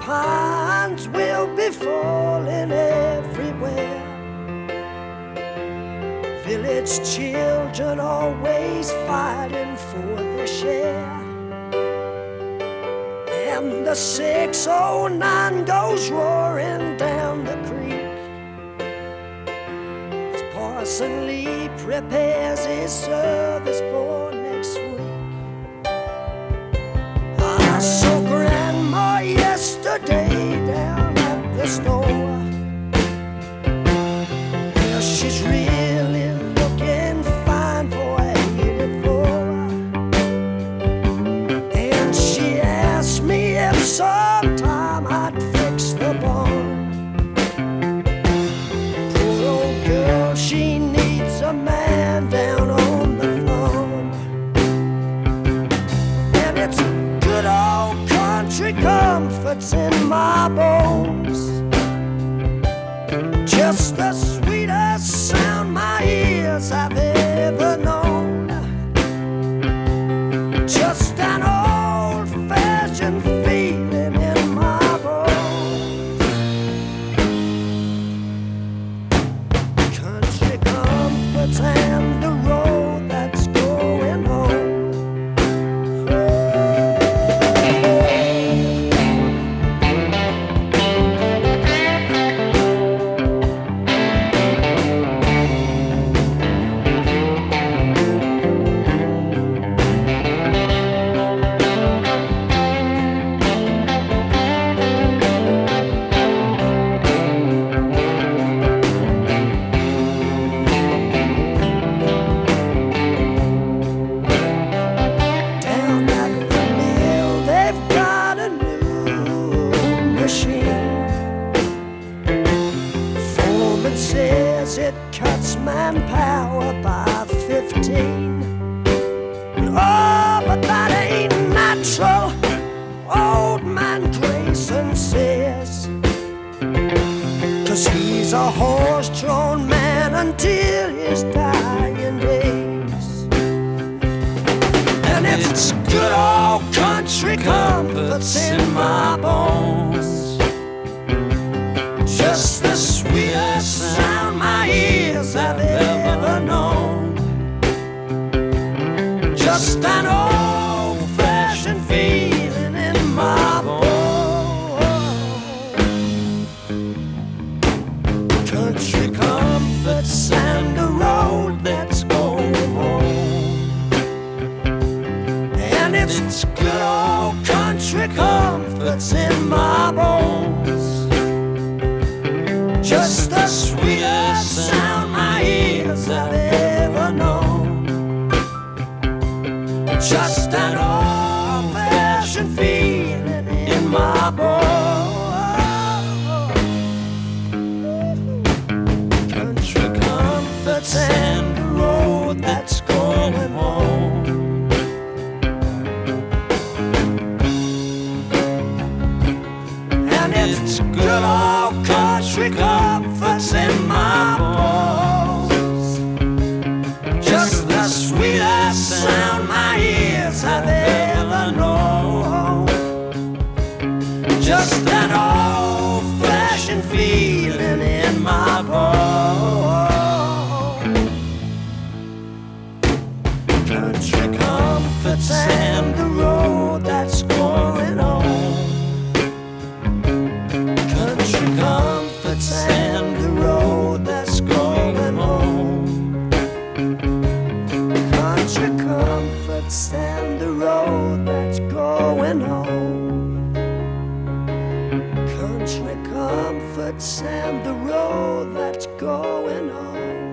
pines will be falling everywhere. Village children always fighting for their share. And the 609 goes roaring down the creek as Parson Lee prepares his service for next week. I saw down comforts in my bones. Just the says it cuts manpower by 15. Oh, but that ain't natural, old man Grayson says. Cause he's a horse drawn man until his dying days. And it's good old country comforts in my bones. Just an old fashioned feeling in my bones. Country comforts and the road that's going home. And it's good old country comforts in my bones. Just an old fashioned feeling in my bones. Country comforts and the road that's going home. And it's good old country comforts in my bones. Ears Country comforts and the road that's going home. Country comforts and the road that's going home.